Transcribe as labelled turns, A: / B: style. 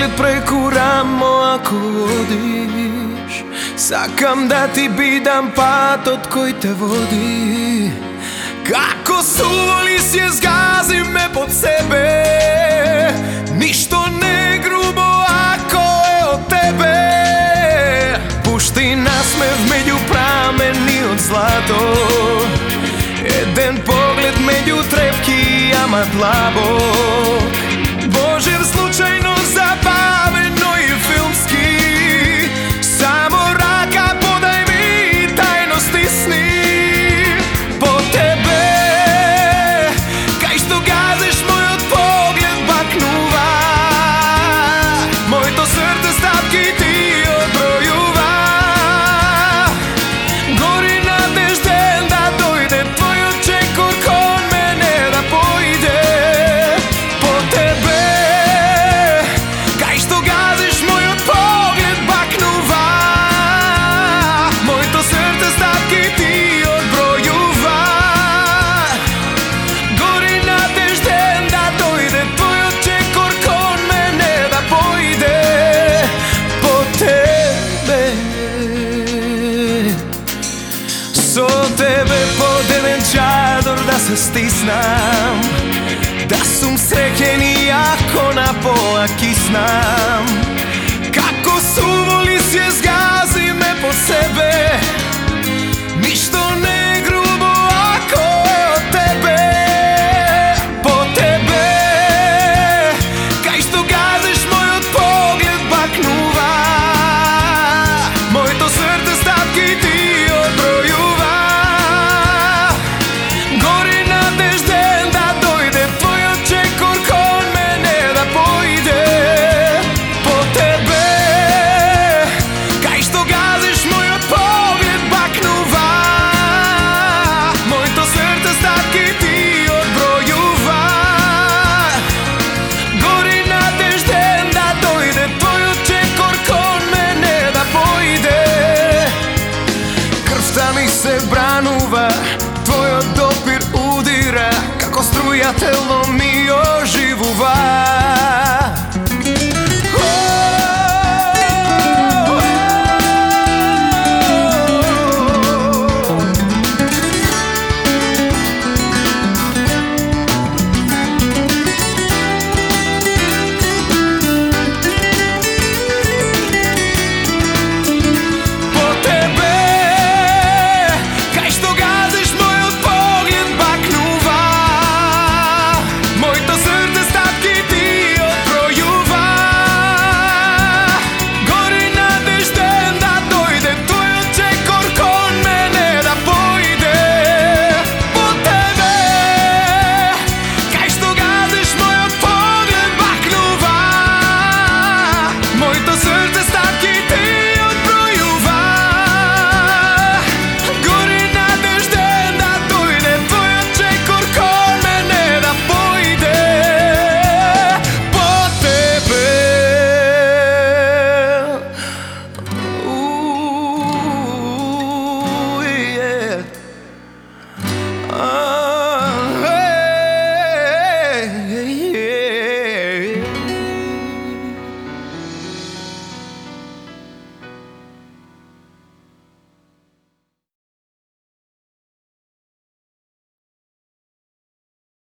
A: pogled prekuramo ako vodiš? Sakam da ti bidam pat od koji te vodi. Kako suvoli je zgazi me pod sebe Ništo ne grubo ako je od tebe. Pušti nasmev među prameni od zlato Eden pogled među trepki jamat labo. se stisnem Da sum srećen i jako na pola kisnem. Kako sum mi se branuva, tvoj odopir udira Kako struja telo mi oživuva?